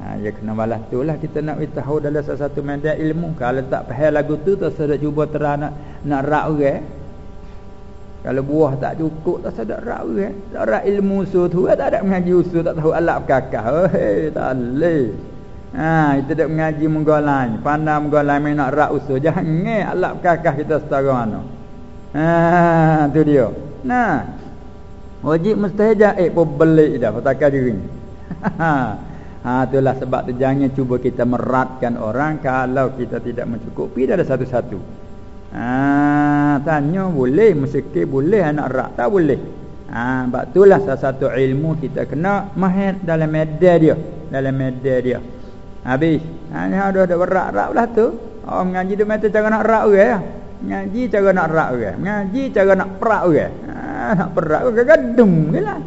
Ha ya kena balas tulah kita nak tahu dalam salah satu media ilmu kalau tak faham lagu tu tak sedap cuba terang nak nak rak orang. Eh? Kalau buah tak cukup tak sedap rak eh. Tak rak ilmu usul tu tak ada mengaji usul tak tahu alat kakak. Hei tak leh. Ha itu dak mengaji menggolai. Pandai menggolai main nak rak usul jangan alat kakak kita setara mana. Ha tu dia. Nah. Wajib mustahil jaib pun beli dah patakar diri. (laughs) ha itulah sebab tu jangan cuba kita meratkan orang kalau kita tidak mencukupi dah ada satu-satu. Ha, tanya boleh, mesikir boleh anak rak tak boleh. Ha, sebab itulah salah satu ilmu kita kena mahir dalam media dia, dalam media dia. Habis. Ha, ni ada ada rak-rak lah tu. Oh mengaji dia mata cara nak rak orang ya. Mengaji cara nak rak orang. Mengaji cara nak perak orang. Ha, nak perak orang gadum jelah.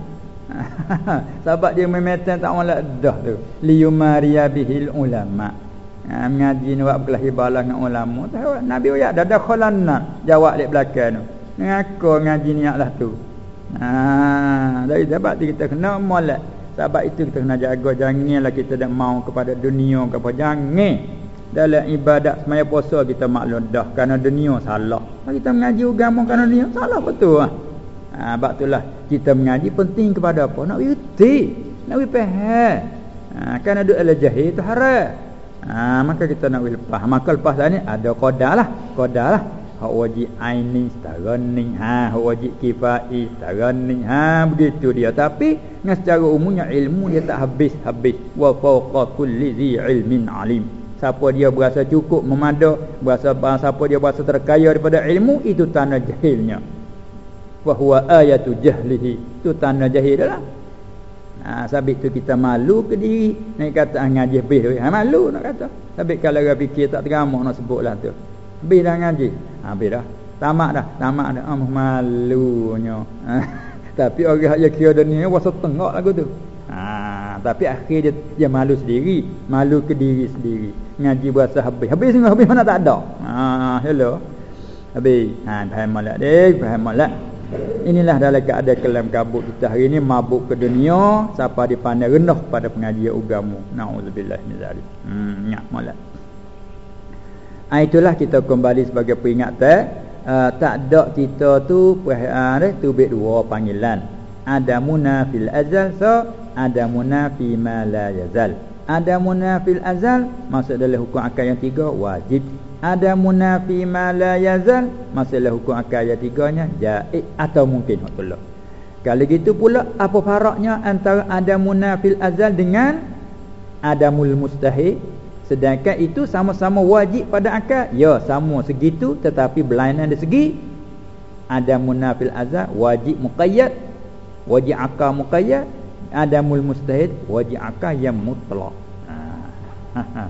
(laughs) Sebab dia memetan tak malah dah tu. Liyumariya bihil ulama' ha, mengaji ni buat berkelahi balas dengan ulama. Tahu nabi ayat dah dah kholana jawab di belakang tu. Ngaku ngaji niat lah tu. Ha dari sebab tu kita kena molek. Sebab itu kita kena jaga janganlah kita dak mau kepada dunia ke apa. Jangan dalam ibadat semaya puasa kita maklum dah. Kerana dunia salah. Kita mengaji agama kerana dunia salah betul ah ha, sebab itulah kita mengaji penting kepada apa? Nak yuti nak faham ha, kerana duk ala jahil tu haram. Ha, maka kita nak lepas. Maka lepas ni ada qadar lah qadar lah. Hak wajib aini setara ni ha hak wajib kifai setara ni ha begitu dia. Tapi dengan secara umumnya ilmu dia tak habis habis wa fawqa kulli zi ilmin alim. Siapa dia berasa cukup memada berasa siapa dia berasa terkaya daripada ilmu itu tanda jahilnya wa huwa ayatu jahlihi. Itu tanda jahil dah Ha, sabit tu kita malu ke diri. Nak kata ngaji habis ha, Malu nak kata. Sabit kalau orang fikir tak teramah nak sebut lah tu. Habis dah ngaji ha, Habis dah. Tamak dah. Tamak dah. Oh, Malunya. Ha, (laughs) Tapi orang yang kira dunia Wasa tengok lagu tu. Ha, Tapi akhir dia, dia malu sendiri. Malu ke diri sendiri. Ngaji berasa habis. Habis semua habis mana tak ada. Ha, Hello. Habis. Ha, Faham malak deh Faham malak Inilah dalam keadaan kelam kabut kita hari ini mabuk ke dunia siapa dipandang rendah pada pengajian agama. Nauzubillah min zalik. Hmm, nyak molek. Ah itulah kita kembali sebagai peringatan uh, tak ada kita tu uh, tu bet dua panggilan. Ada munafil azal so ada munafi ma la yazal. Ada munafil azal masuk dalam hukum akal yang tiga wajib ada munafi ma la yazal. Masalah hukum akal yang tiganya jaiz atau mungkin Allah kalau gitu pula apa faraknya antara ada munafil azal dengan adamul mustahil? Sedangkan itu sama-sama wajib pada akal. Ya sama segitu tetapi berlainan dari segi ada munafil azal wajib muqayyad wajib akal muqayyad adamul mustahil wajib akal yang mutlak. Ha ha ha,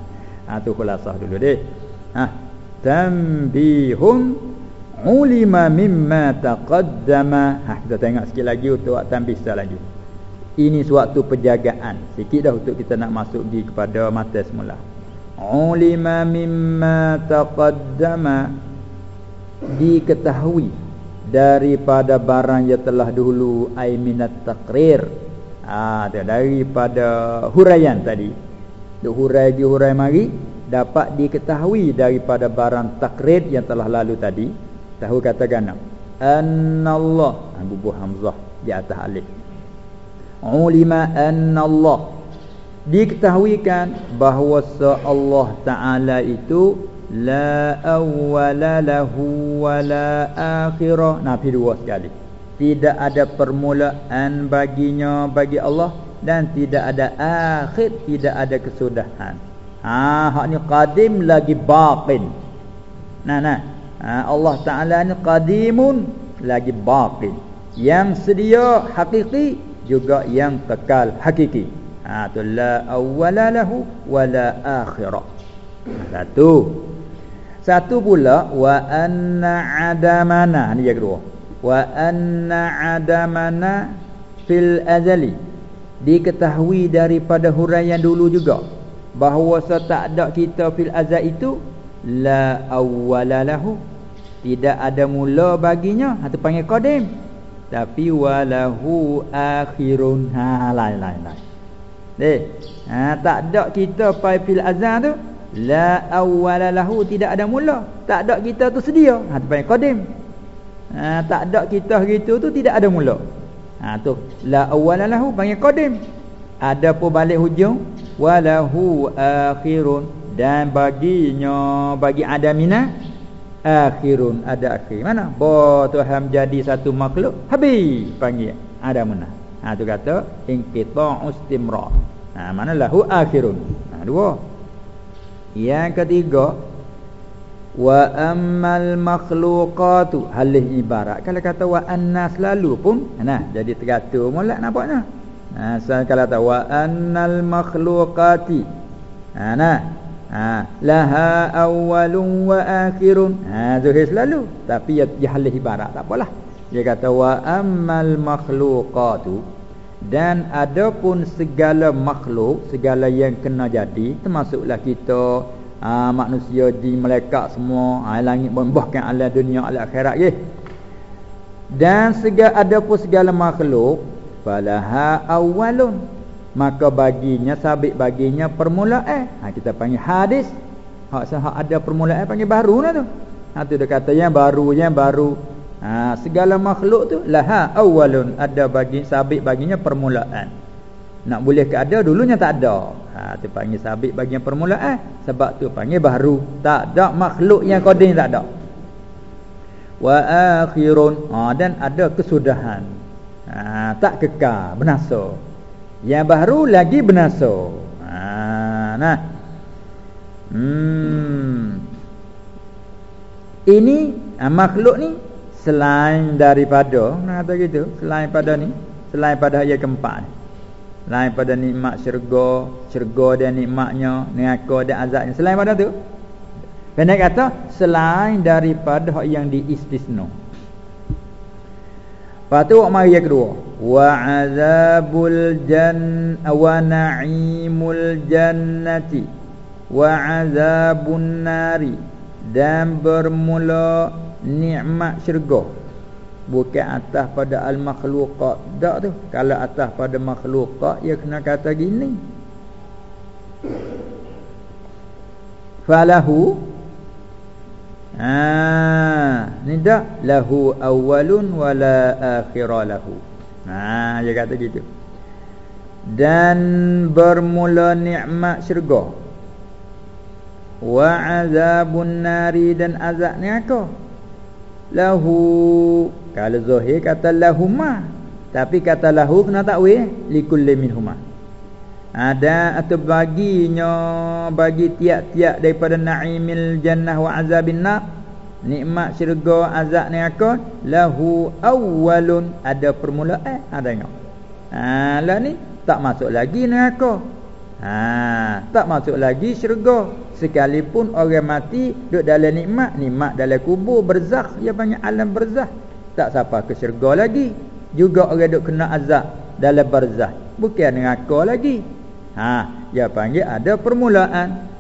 ha tu khulasah dulu deh. Ha tanbihun ulima mimma taqaddama. Ha kita tengok sikit lagi untuk tanbih lagi. Ini suatu penjagaan. Sikit dah untuk kita nak masuk di kepada mata semula. Ulima mimma taqaddama. Diketahui daripada barang yang telah dulu ai minat taqrir. Ah ha, daripada huraian tadi. Duk hurai di hurai mari dapat diketahui daripada barang takrid yang telah lalu tadi. Tahu kata ganam annallah. Bubuh hamzah di atas alif. Ulima annallah. Diketahuikan bahawa Allah taala itu la awwala lahu wala akhirah. Nafi dua sekali. Tidak ada permulaan baginya bagi Allah dan tidak ada akhir tidak ada kesudahan Ha hak ni qadim lagi baqin. Nah nah. Ha, Allah Taala ni qadimun lagi baqin. Yang sedia hakiki juga yang kekal hakiki. Ha tu la awwala lahu wala akhirah. Satu. Satu pula wa anna adamana ni yang kedua. Wa anna adamana fil azali. Diketahui daripada huraian dulu juga bahawa tak ada kita fil azab itu la awwalalahu tidak ada mula baginya atau ha, panggil qadim. Tapi walahu akhirun. Ha lain lain lain deh ha tak ada kita pai fil azab tu la awwalalahu tidak ada mula. Tak ada kita tu sedia. Ha tu panggil qadim. Ha tak ada kita gitu tu tidak ada mula. Ha tu. La awwalalahu panggil qadim. Ada pun balik hujung walahu akhirun. Dan baginya bagi adamina akhirun ada akhir. Mana? Bo tuhan jadi satu makhluk habis panggil. Adamuna ha tu kata inqita istimrar ha mana lahu akhirun? Ha dua. Yang ketiga wa ammal makhluqatu. Halih ibarat. Kalau kata wa annas lalu pun nah jadi tergatur molek nampaknya Ha saya kalau tahu wa annal makhluqati. Ha nah. Ha laha awwalun wa akhirun. Ha zuhir selalu tapi ya jahalih ibarat tak apalah. Dia kata wa ammal makhluqatu dan adapun segala makhluk segala yang kena jadi termasuklah kita ha, manusia di malaikat semua ha, langit bahkan alam dunia alam akhirat ye. dan segala adapun segala makhluk falaha awwalun. Maka baginya sabit baginya permulaan. Ha kita panggil hadis. Hak sah ada permulaan panggil baru lah tu. Ha tu dia kata yang baru yang baru. Ha segala makhluk tu laha awwalun. Ada bagi sabit baginya permulaan. Nak boleh ke ada dulunya tak ada. Ha tu panggil sabit baginya permulaan. Sebab tu panggil baru. Tak ada makhluk yang qadim tak ada. Wa akhirun. Ha dan ada kesudahan ha, tak kekal benasa yang baru lagi benasa ha, nah. Hmm. Ini ha, makhluk ni selain daripada nak kata gitu selain pada ni selain pada ayat keempat ni. Selain pada nikmat syurga syurga dan nikmatnya neraka dan azabnya. Selain pada tu Pendek kata selain daripada yang diistisna Lepas tu mari yang kedua. Wa azabul jan wa na'imul jannati wa azabun nari dan bermula nikmat syurga. Bukan atas pada al makhluqat dak tu. Kalau atas pada makhluqat ya kena kata gini. Falahu ha. Ni dak lahu awwalun wala akhiralahu ha dia kata gitu. Dan bermula nikmat syurga. Wa azabun nari dan azab neraka. Lahu. Kalau zahir kata lahuma tapi kata lahu kena takwil. Likulli minhuma ada atau baginya bagi tiap-tiap daripada na'imil jannah wa azabin nikmat syurga azab neraka lahu awwalun ada permulaan ada tengok ha lah ni tak masuk lagi neraka. Ha, tak masuk lagi syurga. Sekalipun orang mati duduk dalam nikmat, nikmat dalam kubur berzakh, dia panggil alam berzakh. Tak siapa ke syurga lagi. Juga orang duduk kena azab dalam berzakh. Bukan neraka lagi. Ha, dia panggil ada permulaan.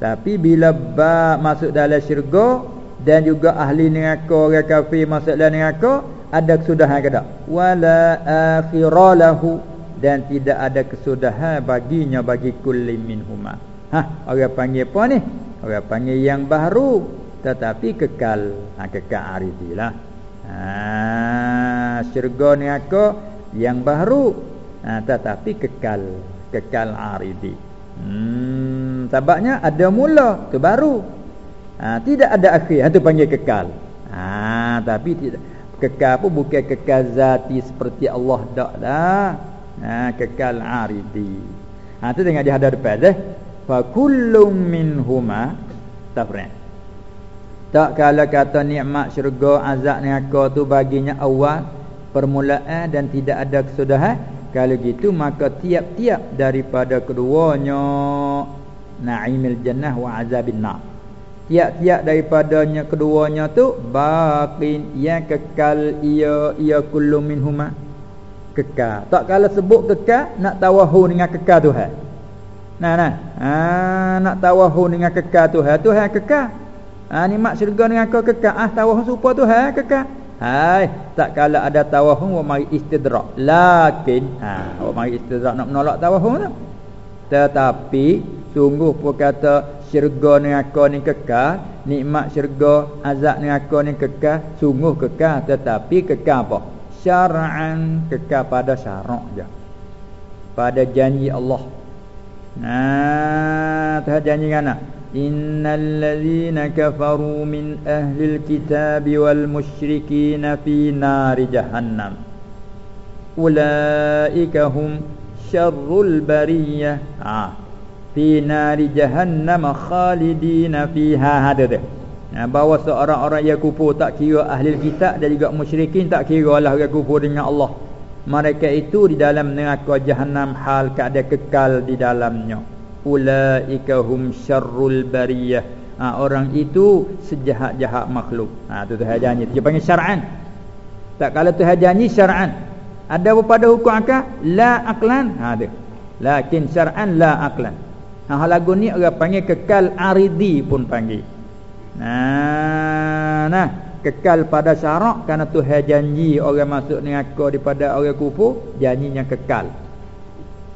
Tapi bila ba masuk dalam syurga dan juga ahli neraka orang kafir masuk dalam neraka, ada kesudahan ke tak? Wala akhiralahu dan tidak ada kesudahan baginya bagi kulli minhuma. Ha, orang panggil apa ni? Orang panggil yang baru tetapi kekal. Ha, kekal aridilah. Ha, syurga ni aku yang baru ha, tetapi kekal. Kekal aridi. Hmm, tabaknya ada mula, tu baru. Ha, tidak ada akhir, itu panggil kekal. Ha, tapi tidak kekal pun bukan kekal zati seperti Allah dak lah ha, kekal aridi ha tu tengok dia ada depan dah fa kullum minhuma tafrin tak kala kata nikmat syurga azab neraka tu baginya awal permulaan dan tidak ada kesudahan kalau gitu maka tiap-tiap daripada keduanya na'imil jannah wa azabin nar tiap-tiap daripadanya keduanya tu baqin yang kekal ia ia kullu minhuma kekal. Tak kala sebut kekal nak tawahu dengan kekal Tuhan. Nah nah. Ha, nak tawahu dengan kekal Tuhan. Tuhan kekal. Ha mak syurga dengan kau kekal. Ah tawahu supaya Tuhan kekal. Hai, tak kala ada tawahu wa mari istidrak. Lakin ha wa mari istidrak nak menolak tawahu tu. Tetapi sungguh pun kata syurga kau ni kekal, nikmat syurga, azab kau ni kekal, sungguh kekal tetapi kekal apa? syar'an kekal pada syarak je pada janji Allah nah tu janji kan kafaru min ahli alkitab wal musyrikin fi nar jahannam ulaika hum syarrul bariyah ah fi nar jahannam khalidina fiha hada Ya, bahawa seorang-orang yang kufur tak kira ahli kitab dan juga musyrikin tak kira Allah yang kufur dengan Allah. Mereka itu di dalam neraka jahanam hal keadaan kekal di dalamnya. Ulaika hum syarrul bariyah. Ha, orang itu sejahat-jahat makhluk. Ha tu Tuhan janji. Dia panggil syar'an. Tak kalau Tuhan janji syar'an. Ada pada hukum akal? La aqlan. Ha tu. Lakin syar'an la aqlan. Ha lagu ni orang panggil kekal aridi pun panggil. Nah, nah, kekal pada syarak kerana Tuhan janji orang masuk neraka daripada orang kufur, janjinya kekal.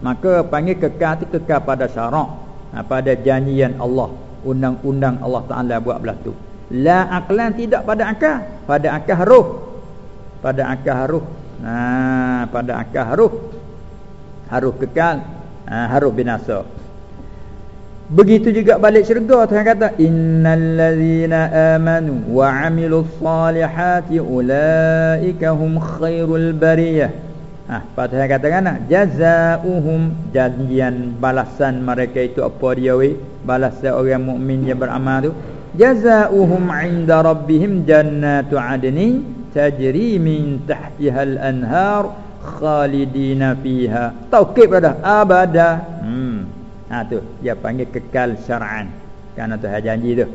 Maka panggil kekal itu kekal pada syarak, nah, pada janjian Allah, undang-undang Allah Taala buat belah tu. La aqlan tidak pada akal, pada akal ruh. Pada akal ruh. Nah, pada akal ruh. Harus kekal, nah, harus binasa. Begitu juga balik syurga Tuhan kata innal ladzina amanu wa amilus salihati ulaika hum khairul bariyah. Ah, ha, Tuhan kata kan jazaohum janjian balasan mereka itu apa dia we? Balasan orang mukmin yang beramal tu jazaohum 'inda rabbihim jannatu 'adnin tajri min tahtiha al-anhar khalidina fiha. Taukid pada abada. Hmm. Ha tu dia panggil kekal syar'an. Kerana Tuhan janji tu.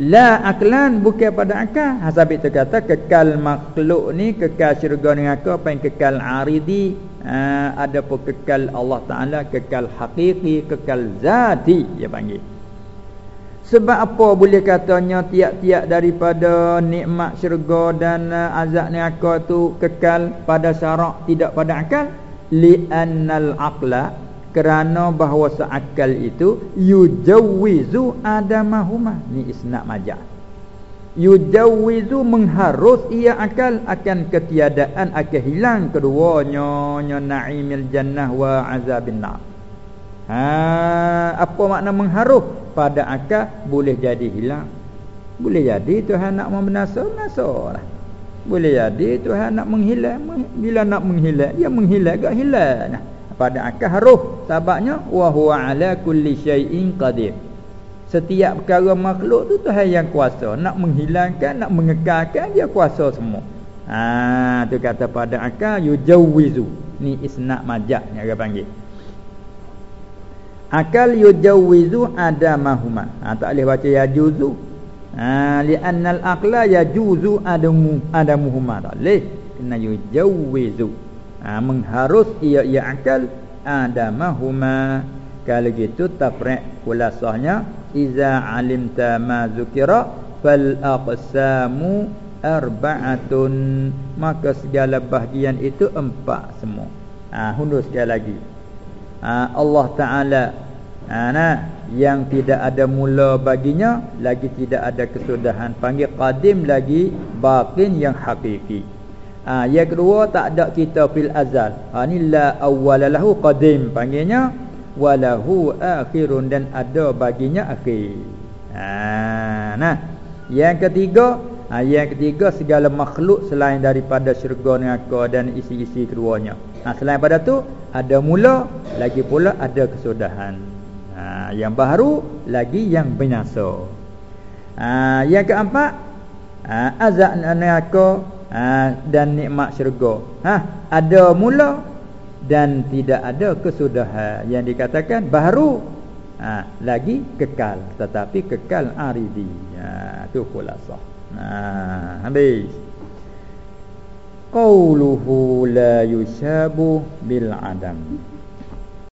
La aklan bukan pada akal. Hasab itu kata kekal makhluk ni kekal syurga ni aku apa yang kekal aridi ha, ada pun kekal Allah Taala kekal hakiki kekal zati dia panggil. sebab apa boleh katanya tiap-tiap daripada nikmat syurga dan uh, azab neraka tu kekal pada syarak tidak pada akal li annal aqla kerana bahawa seakal itu yujawizu adamahuma. Ni isnad majah yujawizu mengharus ia akal akan ketiadaan akan hilang keduanya nya naimil jannah wa azabin nar. Ha apa makna mengharus? Pada akal boleh jadi hilang. Boleh jadi Tuhan nak membinasa binasalah boleh jadi Tuhan nak menghilang. Bila nak menghilang dia menghilang gak hilang nah pada akal haruf sebabnya wa huwa ala kulli syai'in qadir. Setiap perkara makhluk tu Tuhan yang kuasa. Nak menghilangkan nak mengekalkan dia kuasa semua. Ha tu kata pada akal yujawizu ni isnad majak yang dia panggil. Akal yujawizu adamahuma. Ha tak boleh baca yajuzu. Ha li annal aqla yajuzu adamu adamuhuma. Tak boleh. Kena yujawizu ha, mengharus ia ia akal adamahuma. Kalau gitu tafriq kulasahnya iza alimta ma zukira fal aqsamu arba'atun. Maka segala bahagian itu empat semua. Ha hundur sekali lagi. Ha, Allah taala ha, nah yang tidak ada mula baginya lagi tidak ada kesudahan. Panggil qadim lagi baqin yang hakiki Ha, yang kedua tak ada kita fil azal. Ha ni la awwalalahu qadim panggilnya walahu akhirun dan ada baginya akhir. Ha nah. Yang ketiga, ha, yang ketiga segala makhluk selain daripada syurga neraka dan isi-isi keduanya. Ha selain pada tu ada mula lagi pula ada kesudahan. Ha yang baru lagi yang binasa. Ha yang keempat, ha, azab neraka ha, dan nikmat syurga. Ha, ada mula dan tidak ada kesudahan yang dikatakan baru ha, lagi kekal tetapi kekal aridi. Ha tu khulasah. Ha habis. Qauluhu la yusabu bil adam.